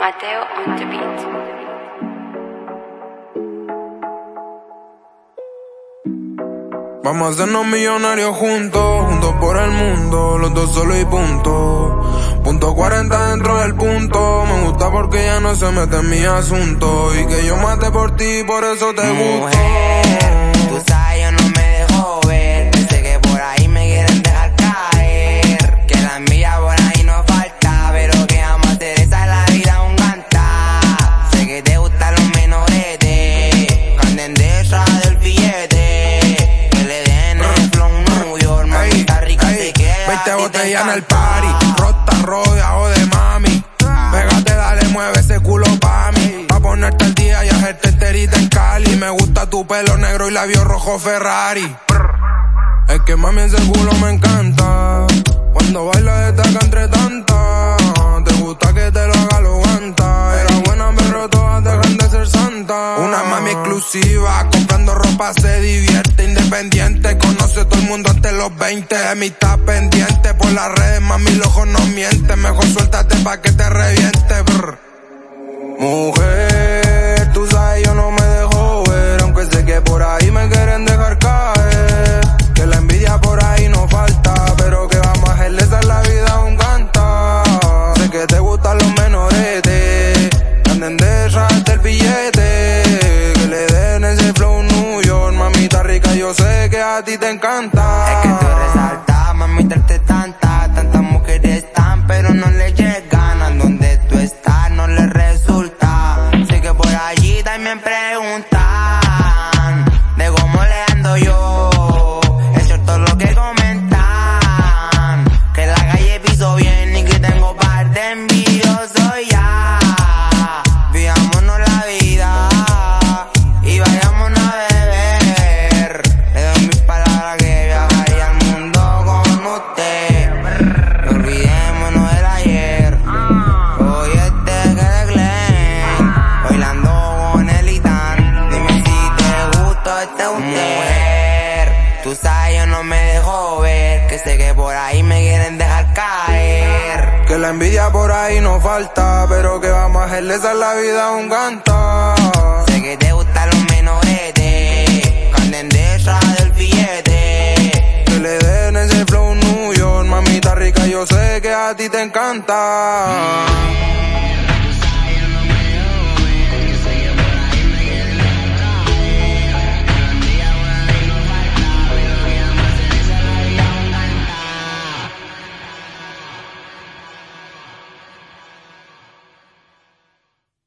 Mateo on the beat. Vamos a hacernos millonarios juntos, juntos por el mundo, los dos solo y punto. Punto 40 dentro del punto, me gusta porque ya no se mete en mi asunto. Y que yo mate por ti, por eso te gusto. 20 a ti te botellas en el party, rota rodeado de mami. Pégate, dale, mueve ese culo pa' mí. Pa' ponerte al día y hacerte enterita en Cali. Me gusta tu pelo negro y labios rojo Ferrari. Es que mami ese culo me encanta. Cuando baila destaca entre tantas. Te gusta que te lo haga lo ganta. Era buena pero todas dejan de ser santas. Una mami exclusiva, comprando ropa se divierte. Independiente, conoce todo el mundo antes de los 20. De mí está pendiente por las redes, mami los ojos no mienten. Mejor suéltate pa' que te reviente. brr. Mujer, a ti te encanta. Es que tú resaltas, mami, darte tanta, tantas mujeres están, pero no le llegan a donde tú estás, no le resulta. Sé que por allí también preguntan Tú sabes, yo no me dejo ver. Que sé que por ahí me quieren dejar caer. Que la envidia por ahí no falta, pero que vamos a hacerle esa es la vida un canta. Sé que te gustan los menoretes. Anden detrás del billete. Que le den ese flow New York, mamita rica, yo sé que a ti te encanta.